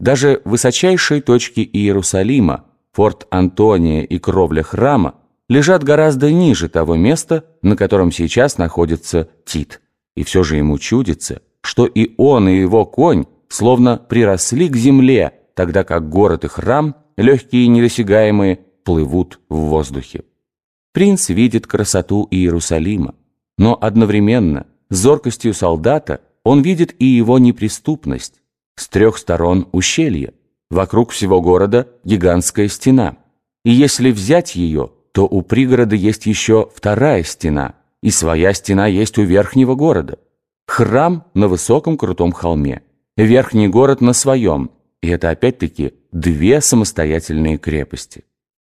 Даже высочайшие точки Иерусалима, форт Антония и кровля храма лежат гораздо ниже того места, на котором сейчас находится Тит. И все же ему чудится, что и он, и его конь словно приросли к земле, тогда как город и храм, легкие и недосягаемые, плывут в воздухе. Принц видит красоту Иерусалима, но одновременно с зоркостью солдата он видит и его неприступность. С трех сторон ущелье, вокруг всего города гигантская стена. И если взять ее, то у пригорода есть еще вторая стена, и своя стена есть у верхнего города. Храм на высоком крутом холме, верхний город на своем, и это опять-таки две самостоятельные крепости.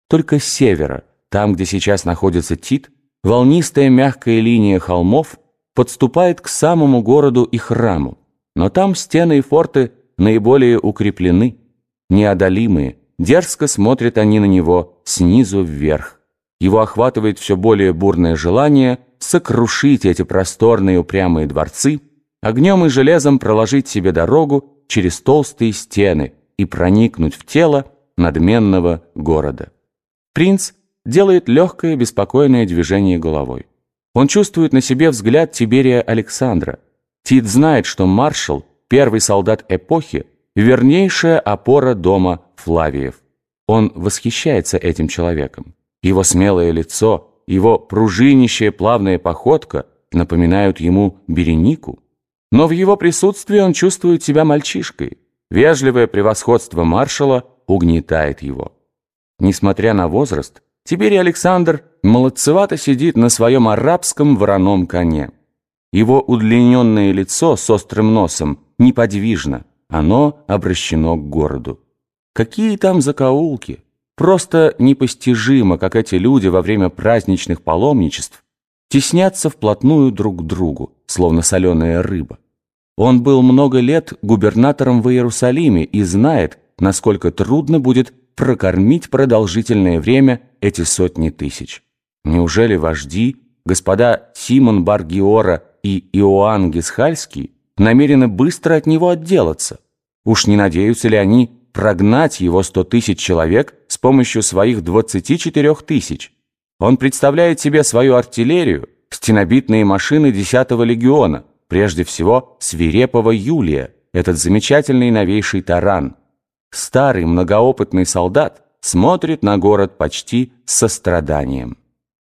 Только с севера, там, где сейчас находится Тит, волнистая мягкая линия холмов подступает к самому городу и храму, но там стены и форты наиболее укреплены, неодолимые, дерзко смотрят они на него снизу вверх. Его охватывает все более бурное желание сокрушить эти просторные упрямые дворцы, огнем и железом проложить себе дорогу через толстые стены и проникнуть в тело надменного города. Принц делает легкое беспокойное движение головой. Он чувствует на себе взгляд Тиберия Александра. Тит знает, что маршал, первый солдат эпохи, вернейшая опора дома Флавиев. Он восхищается этим человеком. Его смелое лицо, его пружинищая плавная походка напоминают ему Беренику. Но в его присутствии он чувствует себя мальчишкой. Вежливое превосходство маршала угнетает его. Несмотря на возраст, Тиберий Александр молодцевато сидит на своем арабском вороном коне. Его удлиненное лицо с острым носом неподвижно, оно обращено к городу. Какие там закоулки! Просто непостижимо, как эти люди во время праздничных паломничеств теснятся вплотную друг к другу, словно соленая рыба. Он был много лет губернатором в Иерусалиме и знает, насколько трудно будет прокормить продолжительное время эти сотни тысяч. Неужели вожди, господа Симон Баргиора и Иоанн Гисхальский, намерены быстро от него отделаться? Уж не надеются ли они прогнать его сто тысяч человек с помощью своих двадцати четырех тысяч? Он представляет себе свою артиллерию, стенобитные машины десятого легиона, прежде всего свирепого Юлия, этот замечательный новейший таран – старый многоопытный солдат смотрит на город почти с состраданием.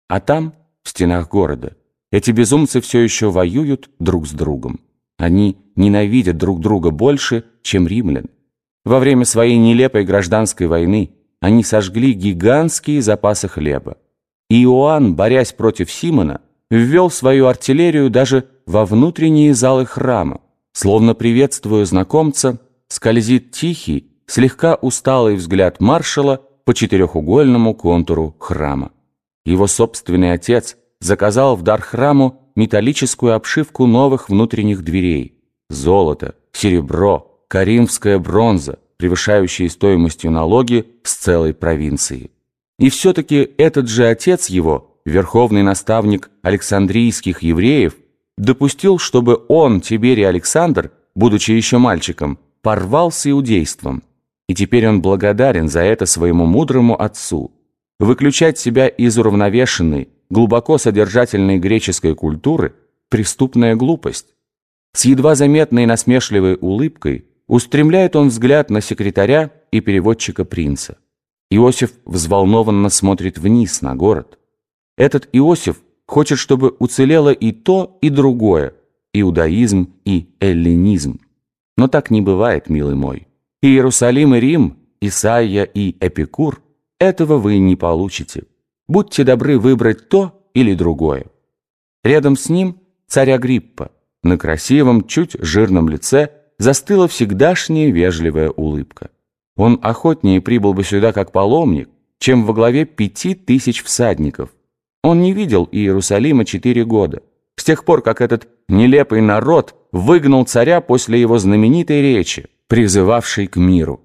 А там, в стенах города, эти безумцы все еще воюют друг с другом. Они ненавидят друг друга больше, чем римлян. Во время своей нелепой гражданской войны они сожгли гигантские запасы хлеба. И Иоанн, борясь против Симона, ввел свою артиллерию даже во внутренние залы храма. Словно приветствуя знакомца, скользит тихий, слегка усталый взгляд маршала по четырехугольному контуру храма. Его собственный отец заказал в дар храму металлическую обшивку новых внутренних дверей. Золото, серебро, каримская бронза, превышающие стоимостью налоги с целой провинции. И все-таки этот же отец его, верховный наставник Александрийских евреев, допустил, чтобы он, Тиберий Александр, будучи еще мальчиком, порвал с иудейством. И теперь он благодарен за это своему мудрому отцу. Выключать себя из уравновешенной, глубоко содержательной греческой культуры – преступная глупость. С едва заметной насмешливой улыбкой устремляет он взгляд на секретаря и переводчика принца. Иосиф взволнованно смотрит вниз на город. Этот Иосиф хочет, чтобы уцелело и то, и другое – иудаизм и эллинизм. Но так не бывает, милый мой. Иерусалим и Рим, Исаия и Эпикур, этого вы не получите. Будьте добры выбрать то или другое. Рядом с ним царь Агриппа. На красивом, чуть жирном лице застыла всегдашняя вежливая улыбка. Он охотнее прибыл бы сюда как паломник, чем во главе пяти тысяч всадников. Он не видел Иерусалима четыре года, с тех пор, как этот нелепый народ выгнал царя после его знаменитой речи призывавший к миру.